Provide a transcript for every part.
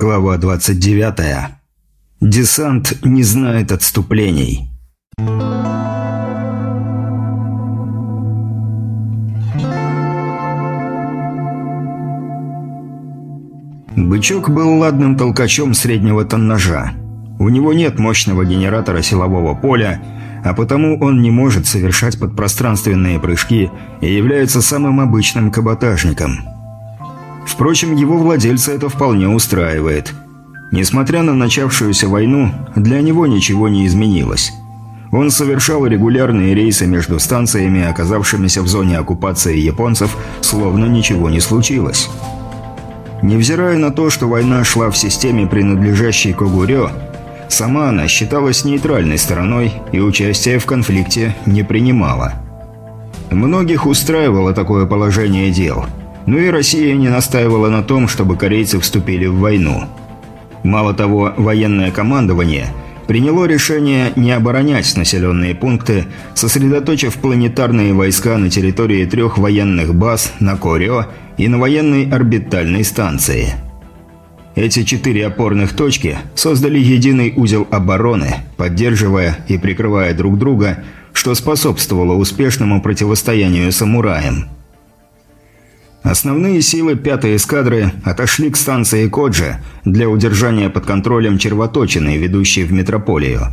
Глава 29. Десант не знает отступлений. Бычок был ладным толкачом среднего тоннажа. У него нет мощного генератора силового поля, а потому он не может совершать подпространственные прыжки и является самым обычным каботажником. Впрочем, его владельца это вполне устраивает. Несмотря на начавшуюся войну, для него ничего не изменилось. Он совершал регулярные рейсы между станциями, оказавшимися в зоне оккупации японцев, словно ничего не случилось. Невзирая на то, что война шла в системе, принадлежащей Когурё, Сама она считалась нейтральной стороной и участия в конфликте не принимала. Многих устраивало такое положение дел. Но и Россия не настаивала на том, чтобы корейцы вступили в войну. Мало того, военное командование приняло решение не оборонять населенные пункты, сосредоточив планетарные войска на территории трех военных баз на Корио и на военной орбитальной станции – эти четыре опорных точки создали единый узел обороны, поддерживая и прикрывая друг друга, что способствовало успешному противостоянию самураям. Основные силы пятой эскадры отошли к станции Коджи для удержания под контролем червоточины, ведущей в метрополию.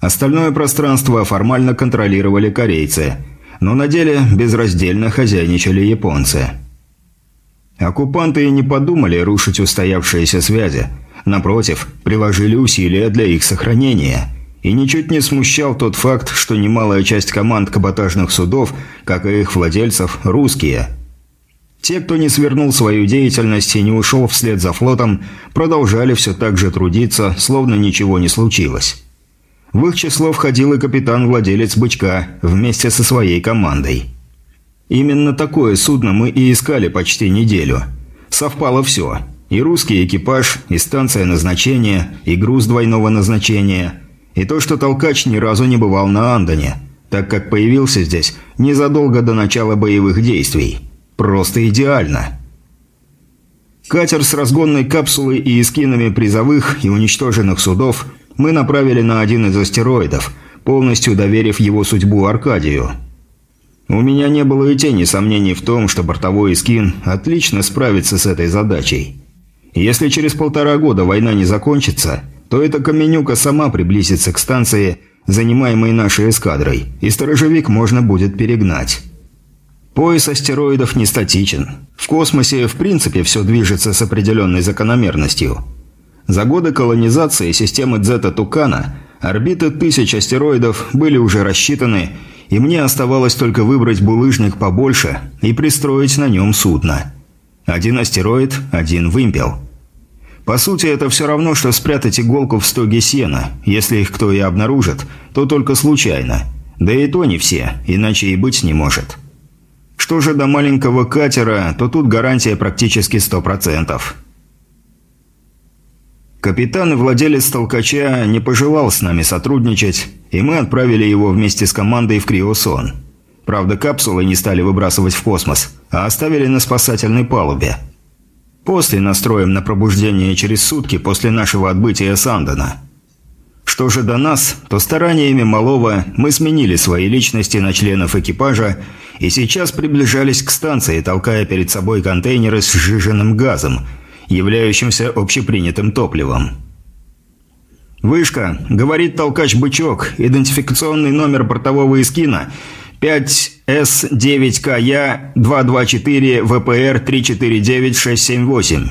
Остальное пространство формально контролировали корейцы, но на деле безраздельно хозяйничали японцы – Оккупанты и не подумали рушить устоявшиеся связи. Напротив, приложили усилия для их сохранения. И ничуть не смущал тот факт, что немалая часть команд каботажных судов, как и их владельцев, русские. Те, кто не свернул свою деятельность и не ушел вслед за флотом, продолжали все так же трудиться, словно ничего не случилось. В их число входил и капитан-владелец «Бычка» вместе со своей командой. Именно такое судно мы и искали почти неделю. Совпало все. И русский экипаж, и станция назначения, и груз двойного назначения, и то, что толкач ни разу не бывал на Андоне, так как появился здесь незадолго до начала боевых действий. Просто идеально. Катер с разгонной капсулой и эскинами призовых и уничтоженных судов мы направили на один из астероидов, полностью доверив его судьбу Аркадию – у меня не было и тени сомнений в том, что бортовой скин отлично справится с этой задачей. Если через полтора года война не закончится, то эта Каменюка сама приблизится к станции, занимаемой нашей эскадрой, и сторожевик можно будет перегнать. Пояс астероидов не статичен. В космосе в принципе все движется с определенной закономерностью. За годы колонизации системы Дзета-Тукана орбиты тысяч астероидов были уже рассчитаны и мне оставалось только выбрать булыжник побольше и пристроить на нем судно. Один астероид, один вымпел. По сути, это все равно, что спрятать иголку в стоге сена. Если их кто и обнаружит, то только случайно. Да и то не все, иначе и быть не может. Что же до маленького катера, то тут гарантия практически сто процентов. Капитан и владелец толкача не пожелал с нами сотрудничать, и мы отправили его вместе с командой в Криосон. Правда, капсулы не стали выбрасывать в космос, а оставили на спасательной палубе. После настроим на пробуждение через сутки после нашего отбытия с Андона. Что же до нас, то стараниями малого мы сменили свои личности на членов экипажа и сейчас приближались к станции, толкая перед собой контейнеры с сжиженным газом – являющимся общепринятым топливом. «Вышка», — говорит толкач-бычок, идентификационный номер бортового эскина 5С9КЯ-224-ВПР-349678.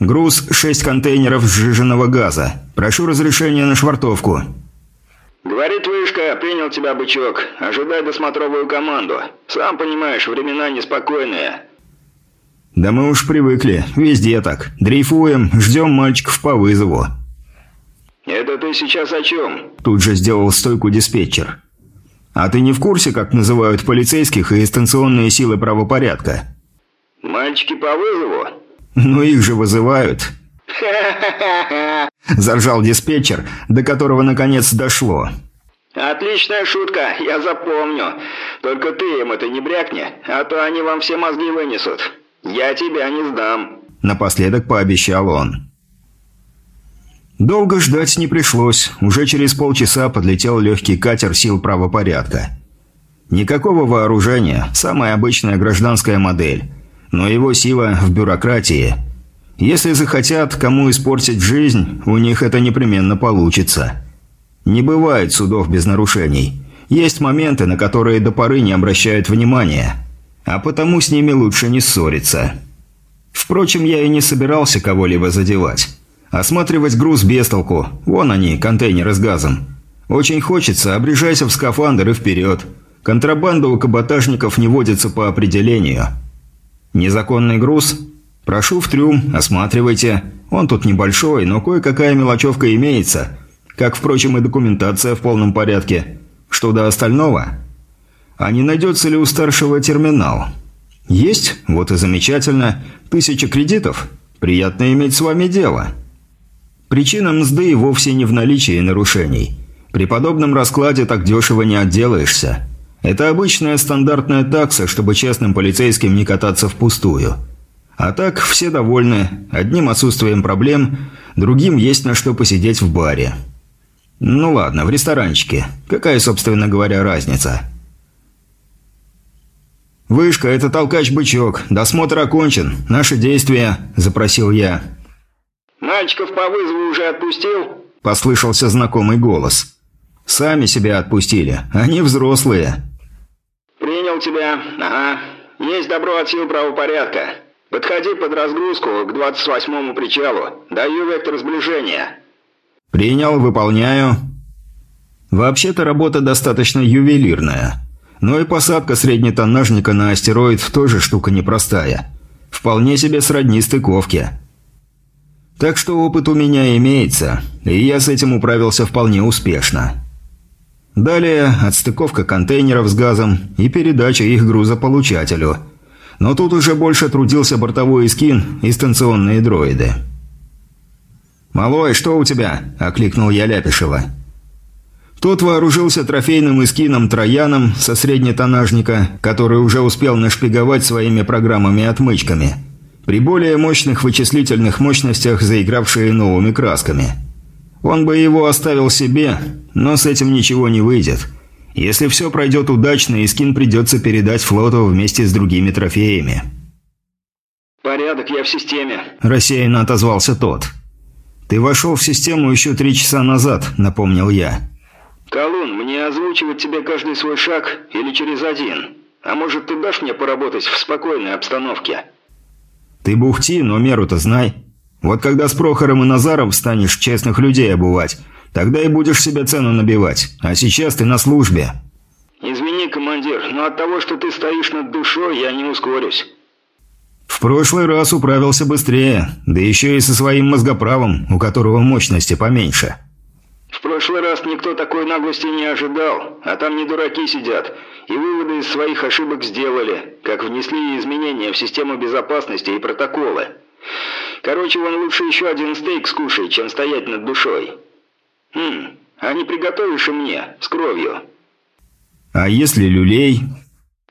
Груз 6 контейнеров сжиженного газа. Прошу разрешения на швартовку. «Говорит Вышка, принял тебя, бычок. Ожидай досмотровую команду. Сам понимаешь, времена неспокойные. «Да мы уж привыкли. Везде так. Дрейфуем, ждем мальчиков по вызову». «Это ты сейчас о чем?» Тут же сделал стойку диспетчер. «А ты не в курсе, как называют полицейских и станционные силы правопорядка?» «Мальчики по вызову?» «Ну их же вызывают». Заржал диспетчер, до которого наконец дошло. «Отличная шутка, я запомню. Только ты им это не брякни, а то они вам все мозги вынесут. «Я тебя не сдам», – напоследок пообещал он. Долго ждать не пришлось. Уже через полчаса подлетел легкий катер сил правопорядка. Никакого вооружения, самая обычная гражданская модель. Но его сила в бюрократии. Если захотят кому испортить жизнь, у них это непременно получится. Не бывает судов без нарушений. Есть моменты, на которые до поры не обращают внимания. А потому с ними лучше не ссориться. Впрочем, я и не собирался кого-либо задевать. Осматривать груз без толку. Вон они, контейнеры с газом. Очень хочется, обрежайся в скафандр и вперед. Контрабанда у каботажников не водится по определению. Незаконный груз? Прошу в трюм, осматривайте. Он тут небольшой, но кое-какая мелочевка имеется. Как, впрочем, и документация в полном порядке. Что до остального? А не найдется ли у старшего терминал? Есть? Вот и замечательно. Тысяча кредитов? Приятно иметь с вами дело. Причина мзды вовсе не в наличии нарушений. При подобном раскладе так дешево не отделаешься. Это обычная стандартная такса, чтобы честным полицейским не кататься впустую. А так все довольны, одним отсутствием проблем, другим есть на что посидеть в баре. Ну ладно, в ресторанчике. Какая, собственно говоря, разница? «Вышка, это толкач-бычок. Досмотр окончен. Наши действия», – запросил я. «Мальчиков по вызову уже отпустил?» – послышался знакомый голос. «Сами себя отпустили. Они взрослые». «Принял тебя. Ага. Есть добро от сил правопорядка. Подходи под разгрузку к 28-му причалу. Даю вектор сближения». «Принял, выполняю». Вообще-то работа достаточно ювелирная. Но и посадка среднетоннажника на астероид тоже штука непростая. Вполне себе сродни стыковке. Так что опыт у меня имеется, и я с этим управился вполне успешно. Далее отстыковка контейнеров с газом и передача их грузополучателю. Но тут уже больше трудился бортовой скин и станционные дроиды. «Малой, что у тебя?» – окликнул я Ляпишева. Тот вооружился трофейным эскином Трояном со среднетонажника, который уже успел нашпиговать своими программами-отмычками, при более мощных вычислительных мощностях, заигравшие новыми красками – он бы его оставил себе, но с этим ничего не выйдет. Если все пройдет удачно, Искин придется передать флоту вместе с другими трофеями. «Порядок, я в системе», – рассеянно отозвался тот. «Ты вошел в систему еще три часа назад», – напомнил я. «Колун, мне озвучивать тебе каждый свой шаг или через один? А может, ты дашь мне поработать в спокойной обстановке?» «Ты бухти, но меру-то знай», вот когда с Прохором и Назаром станешь честных людей обувать, тогда и будешь себе цену набивать. А сейчас ты на службе». «Извини, командир, но от того, что ты стоишь над душой, я не ускорюсь». «В прошлый раз управился быстрее, да еще и со своим мозгоправом, у которого мощности поменьше». «В прошлый раз никто такой наглости не ожидал, а там не дураки сидят, и выводы из своих ошибок сделали, как внесли изменения в систему безопасности и протоколы». Короче, вон лучше еще один стейк скушай, чем стоять над душой. Хм, а не приготовишь и мне, с кровью. А если люлей?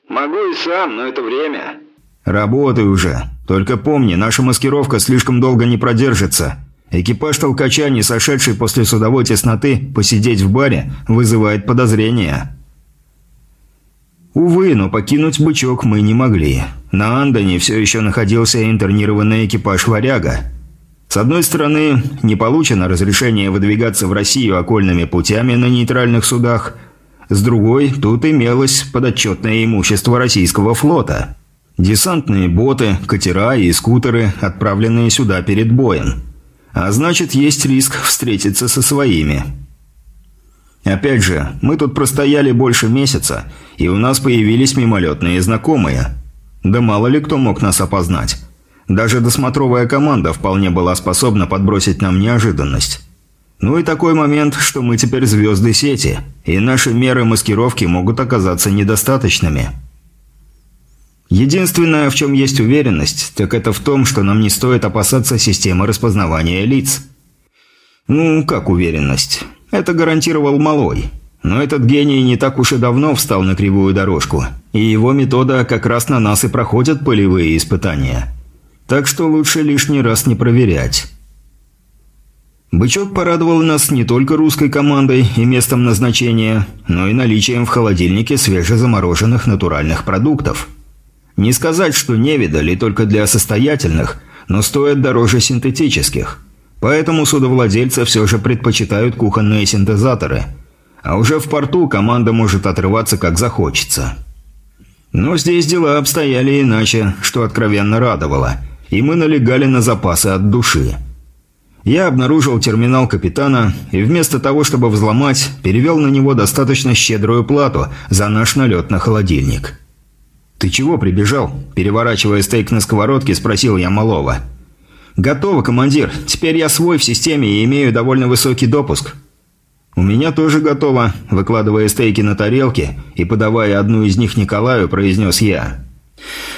Могу и сам, но это время. Работай уже. Только помни, наша маскировка слишком долго не продержится. Экипаж толкача, не сошедший после судовой тесноты, посидеть в баре, вызывает подозрения. Увы, но покинуть бычок мы не могли. На Андоне все еще находился интернированный экипаж «Варяга». С одной стороны, не получено разрешение выдвигаться в Россию окольными путями на нейтральных судах. С другой, тут имелось подотчетное имущество российского флота. Десантные боты, катера и скутеры, отправленные сюда перед боем. А значит, есть риск встретиться со своими. Опять же, мы тут простояли больше месяца, и у нас появились мимолетные знакомые. Да мало ли кто мог нас опознать. Даже досмотровая команда вполне была способна подбросить нам неожиданность. Ну и такой момент, что мы теперь звезды сети, и наши меры маскировки могут оказаться недостаточными. Единственное, в чем есть уверенность, так это в том, что нам не стоит опасаться системы распознавания лиц. Ну, как уверенность? Это гарантировал Малой. Но этот гений не так уж и давно встал на кривую дорожку, и его метода как раз на нас и проходят полевые испытания. Так что лучше лишний раз не проверять. Бычок порадовал нас не только русской командой и местом назначения, но и наличием в холодильнике свежезамороженных натуральных продуктов. Не сказать, что не видали только для состоятельных, но стоят дороже синтетических. Поэтому судовладельцы все же предпочитают кухонные синтезаторы. А уже в порту команда может отрываться как захочется. Но здесь дела обстояли иначе, что откровенно радовало. И мы налегали на запасы от души. Я обнаружил терминал капитана и вместо того, чтобы взломать, перевел на него достаточно щедрую плату за наш налет на холодильник. «Ты чего прибежал?» – переворачивая стейк на сковородке, спросил я малого. «Готово, командир. Теперь я свой в системе и имею довольно высокий допуск». «У меня тоже готово», – выкладывая стейки на тарелке и подавая одну из них Николаю, произнес я.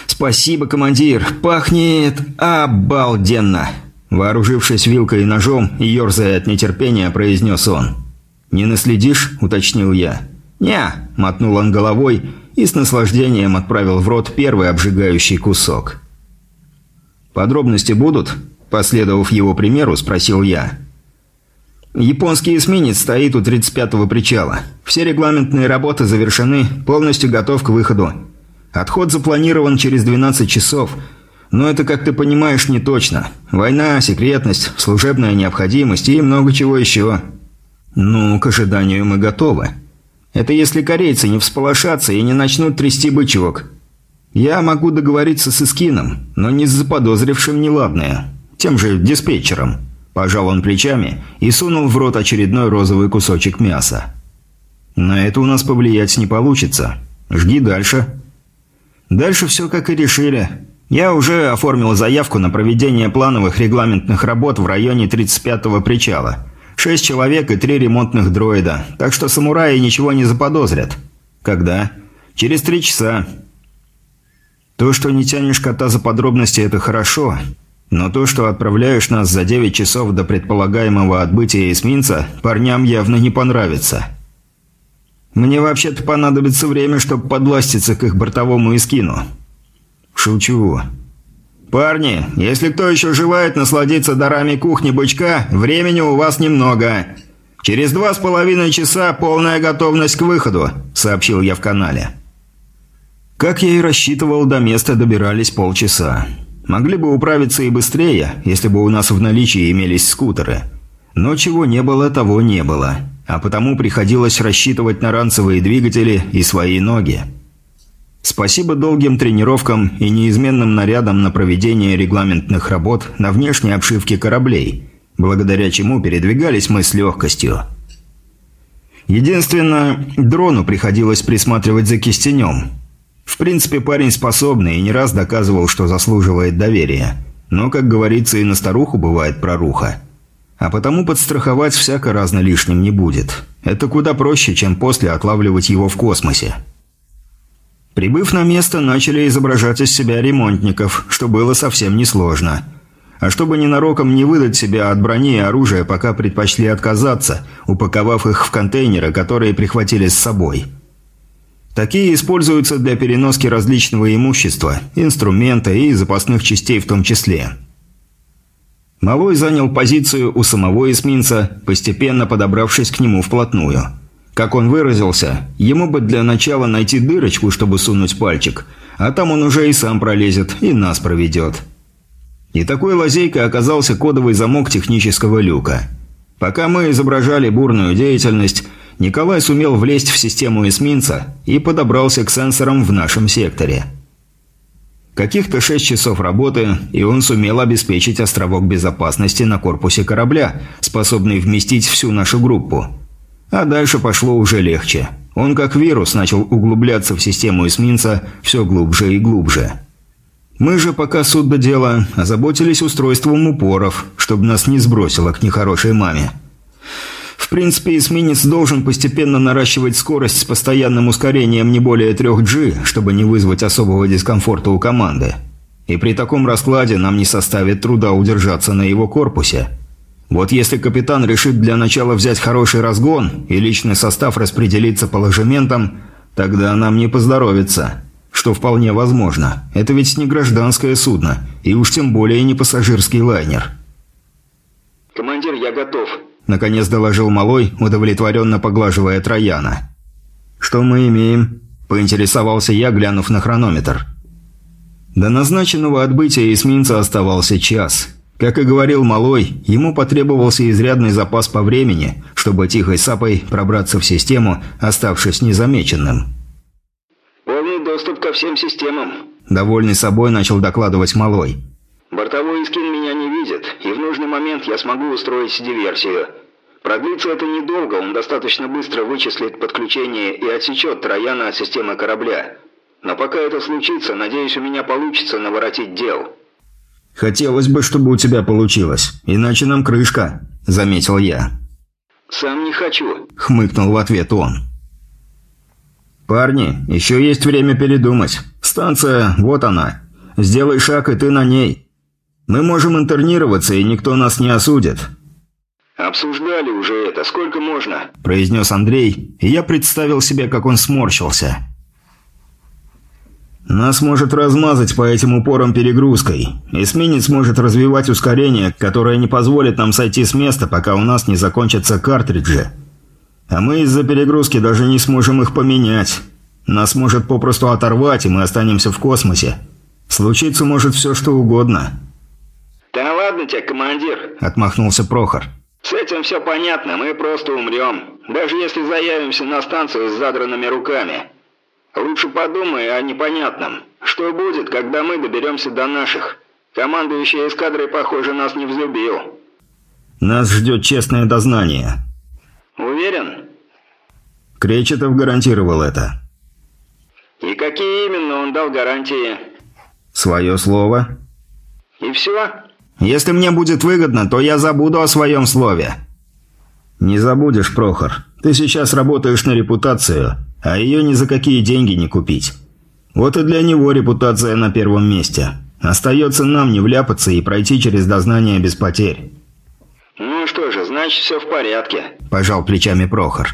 «Спасибо, командир. Пахнет обалденно!» Вооружившись вилкой и ножом и ерзая от нетерпения, произнес он. «Не наследишь?» – уточнил я. «Не», – мотнул он головой и с наслаждением отправил в рот первый обжигающий кусок. «Подробности будут?» – последовав его примеру, спросил я. «Японский эсминец стоит у 35-го причала. Все регламентные работы завершены, полностью готов к выходу. Отход запланирован через 12 часов – но это, как ты понимаешь, не точно. Война, секретность, служебная необходимость и много чего еще. Ну, к ожиданию мы готовы. Это если корейцы не всполошатся и не начнут трясти бычок. Я могу договориться с Искином, но не с заподозрившим неладное. Тем же диспетчером. Пожал он плечами и сунул в рот очередной розовый кусочек мяса. На это у нас повлиять не получится. Жги дальше. Дальше все как и решили. Я уже оформил заявку на проведение плановых регламентных работ в районе 35-го причала. Шесть человек и три ремонтных дроида, так что самураи ничего не заподозрят. Когда? Через три часа. То, что не тянешь кота за подробности, это хорошо. Но то, что отправляешь нас за 9 часов до предполагаемого отбытия эсминца, парням явно не понравится. Мне вообще-то понадобится время, чтобы подластиться к их бортовому эскину. «Шучу». «Парни, если кто еще желает насладиться дарами кухни бычка, времени у вас немного. Через два с половиной часа полная готовность к выходу», — сообщил я в канале. Как я и рассчитывал, до места добирались полчаса. Могли бы управиться и быстрее, если бы у нас в наличии имелись скутеры. Но чего не было, того не было. А потому приходилось рассчитывать на ранцевые двигатели и свои ноги. Спасибо долгим тренировкам и неизменным нарядам на проведение регламентных работ на внешней обшивке кораблей, благодаря чему передвигались мы с легкостью. Единственное, дрону приходилось присматривать за кистенем. В принципе, парень способный и не раз доказывал, что заслуживает доверия. Но, как говорится, и на старуху бывает проруха. А потому подстраховать всяко разно лишним не будет. Это куда проще, чем после отлавливать его в космосе. Прибыв на место, начали изображать из себя ремонтников, что было совсем несложно. А чтобы ненароком не выдать себя от брони и оружия, пока предпочли отказаться, упаковав их в контейнеры, которые прихватили с собой. Такие используются для переноски различного имущества, инструмента и запасных частей в том числе. Малой занял позицию у самого эсминца, постепенно подобравшись к нему вплотную – как он выразился, ему бы для начала найти дырочку, чтобы сунуть пальчик, а там он уже и сам пролезет, и нас проведет. И такой лазейкой оказался кодовый замок технического люка. Пока мы изображали бурную деятельность, Николай сумел влезть в систему эсминца и подобрался к сенсорам в нашем секторе. Каких-то шесть часов работы, и он сумел обеспечить островок безопасности на корпусе корабля, способный вместить всю нашу группу – а дальше пошло уже легче. Он как вирус начал углубляться в систему эсминца все глубже и глубже. Мы же, пока суд до дела, озаботились устройством упоров, чтобы нас не сбросило к нехорошей маме. Принципе, эсминец должен постепенно наращивать скорость с постоянным ускорением не более 3G, чтобы не вызвать особого дискомфорта у команды. И при таком раскладе нам не составит труда удержаться на его корпусе – вот если капитан решит для начала взять хороший разгон и личный состав распределиться по ложементам, тогда нам не поздоровится. Что вполне возможно. Это ведь не гражданское судно, и уж тем более не пассажирский лайнер. «Командир, я готов», – наконец доложил Малой, удовлетворенно поглаживая Трояна. «Что мы имеем?» – поинтересовался я, глянув на хронометр. До назначенного отбытия эсминца оставался час. Как и говорил Малой, ему потребовался изрядный запас по времени, чтобы тихой сапой пробраться в систему, оставшись незамеченным. «Полный доступ ко всем системам», – довольный собой начал докладывать Малой. «Бортовой скин меня не видит, и в нужный момент я смогу устроить диверсию. Продлится это недолго, он достаточно быстро вычислит подключение и отсечет Трояна от системы корабля. Но пока это случится, надеюсь, у меня получится наворотить дел». «Хотелось бы, чтобы у тебя получилось, иначе нам крышка», – заметил я. «Сам не хочу», – хмыкнул в ответ он. «Парни, еще есть время передумать. Станция, вот она. Сделай шаг, и ты на ней. Мы можем интернироваться, и никто нас не осудит». «Обсуждали уже это. Сколько можно?» – произнес Андрей, и я представил себе, как он сморщился. Нас может размазать по этим упорам перегрузкой. Эсминец может развивать ускорение, которое не позволит нам сойти с места, пока у нас не закончатся картриджи. А мы из-за перегрузки даже не сможем их поменять. Нас может попросту оторвать, и мы останемся в космосе. Случиться может все, что угодно». «Да ладно тебе, командир!» – отмахнулся Прохор. «С этим все понятно, мы просто умрем. Даже если заявимся на станцию с задранными руками». Лучше подумай о непонятном. Что будет, когда мы доберемся до наших? Командующий эскадрой, похоже, нас не взлюбил. Нас ждет честное дознание. Уверен? Кречетов гарантировал это. И какие именно он дал гарантии? Свое слово. И все? Если мне будет выгодно, то я забуду о своем слове. Не забудешь, Прохор. Ты сейчас работаешь на репутацию а ее ни за какие деньги не купить. Вот и для него репутация на первом месте. Остается нам не вляпаться и пройти через дознание без потерь. «Ну что же, значит, все в порядке», – пожал плечами Прохор.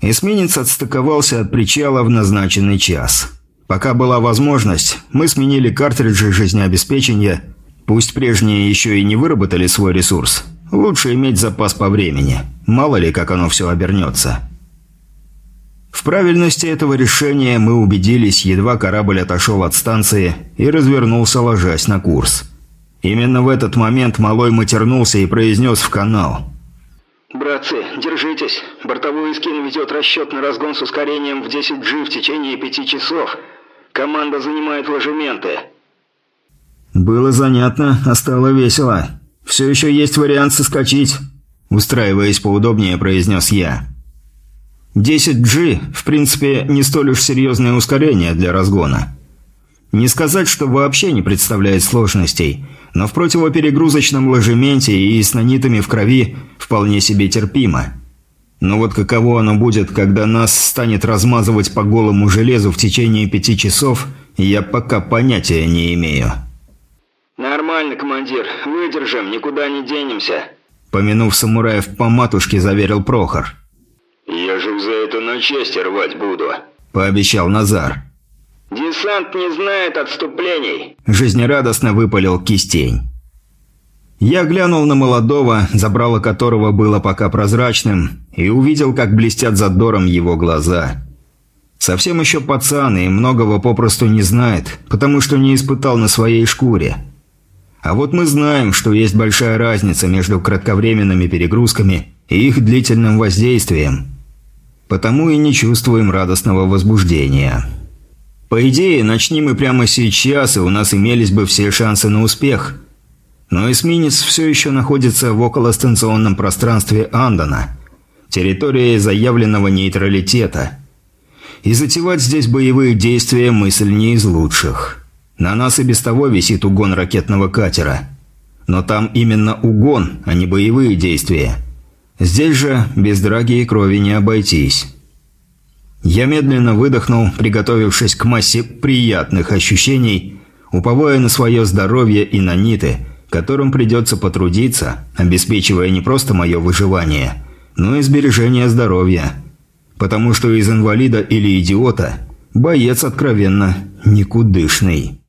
Эсминец отстыковался от причала в назначенный час. Пока была возможность, мы сменили картриджи жизнеобеспечения. Пусть прежние еще и не выработали свой ресурс. Лучше иметь запас по времени. Мало ли, как оно все обернется. В правильности этого решения мы убедились, едва корабль отошел от станции и развернулся, ложась на курс. Именно в этот момент Малой матернулся и произнес в канал. «Братцы, держитесь. Бортовой скин ведет расчет на разгон с ускорением в 10G в течение пяти часов. Команда занимает ложементы». «Было занятно, а стало весело. Все еще есть вариант соскочить», – устраиваясь поудобнее, произнес я. 10G, в принципе, не столь уж серьезное ускорение для разгона. Не сказать, что вообще не представляет сложностей, но в противоперегрузочном ложементе и с нанитами в крови вполне себе терпимо. Но вот каково оно будет, когда нас станет размазывать по голому железу в течение пяти часов, я пока понятия не имею. «Нормально, командир. Выдержим, никуда не денемся», помянув самураев по матушке, заверил Прохор. «Я же за это на части рвать буду», – пообещал Назар. «Десант не знает отступлений», – жизнерадостно выпалил кистень. Я глянул на молодого, забрало которого было пока прозрачным, и увидел, как блестят задором его глаза. Совсем еще пацан и многого попросту не знает, потому что не испытал на своей шкуре. А вот мы знаем, что есть большая разница между кратковременными перегрузками и их длительным воздействием – потому и не чувствуем радостного возбуждения. По идее, начни мы прямо сейчас, и у нас имелись бы все шансы на успех. Но эсминец все еще находится в околостанционном пространстве Андона, территории заявленного нейтралитета. И затевать здесь боевые действия мысль не из лучших. На нас и без того висит угон ракетного катера. Но там именно угон, а не боевые действия – Здесь же без драги и крови не обойтись. Я медленно выдохнул, приготовившись к массе приятных ощущений, уповая на свое здоровье и на ниты, которым придется потрудиться, обеспечивая не просто мое выживание, но и сбережение здоровья. Потому что из инвалида или идиота боец откровенно никудышный.